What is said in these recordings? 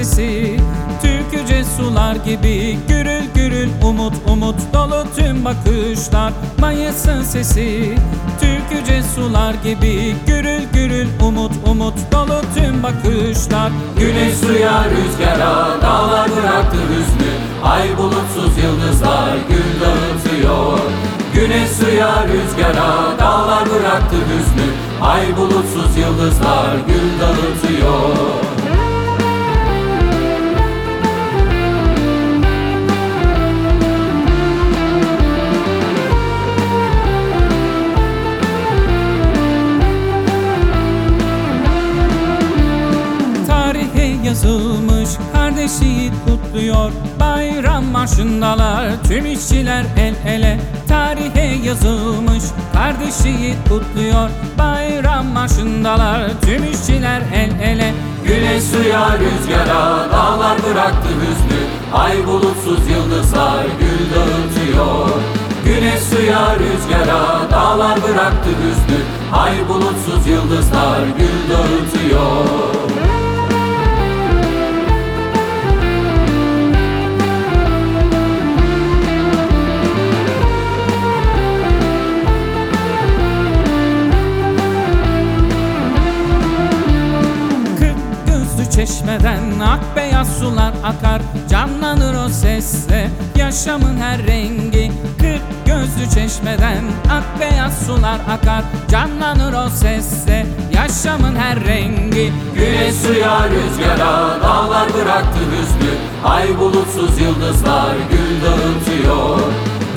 Sesi. Türküce sular gibi Gürül gürül umut umut Dolu tüm bakışlar Mayıs'ın sesi. Türküce sular gibi Gürül gürül umut umut Dolu tüm bakışlar. Güneş suya rüzgara dağlar bıraktı hüznü. Ay bulutsuz yıldızlar gül dağıtıyor. Güneş suya rüzgara dağlar bıraktı hüznü. Ay bulutsuz yıldızlar gül dağıtıyor Yazılmış kardeşi kutluyor. Bayram marşındalar tüm işçiler el ele. Tarihe yazılmış kardeşi kutluyor. Bayram marşındalar tüm işçiler el ele. Güneş suya rüzgara dağlar bıraktı hüznü. Ay bulutsuz yıldızlar gül dağıtıyor. Güneş suya rüzgara dağlar bıraktı hüznü. Ay bulutsuz yıldızlar gül dağıtıyor çeşmeden ak beyaz sular akar. Canlanır o sesle yaşamın her rengi. Kırk gözlü çeşmeden ak beyaz sular akar. Canlanır o sesle yaşamın her rengi. Güneş suya rüzgara dağlar bıraktı hüznü. Ay bulutsuz yıldızlar gül dağıtıyor.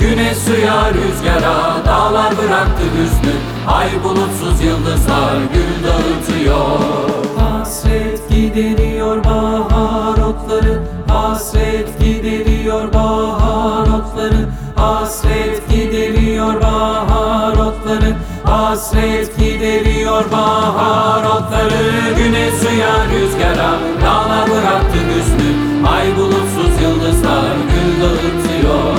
Güneş suya rüzgara dağlar bıraktı hüznü. Ay bulutsuz yıldızlar gül dağıtıyor gideriyor bahar otları Hasret gideriyor bahar otları Hasret gideriyor bahar otları Hasret gideriyor bahar otları. Güne suya rüzgara dağlar bıraktı hüznü. Ay bulutsuz yıldızlar gül dağıtıyor.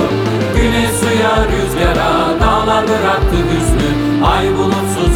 Güne suya rüzgara dağlar bıraktı hüznü. Ay bulutsuz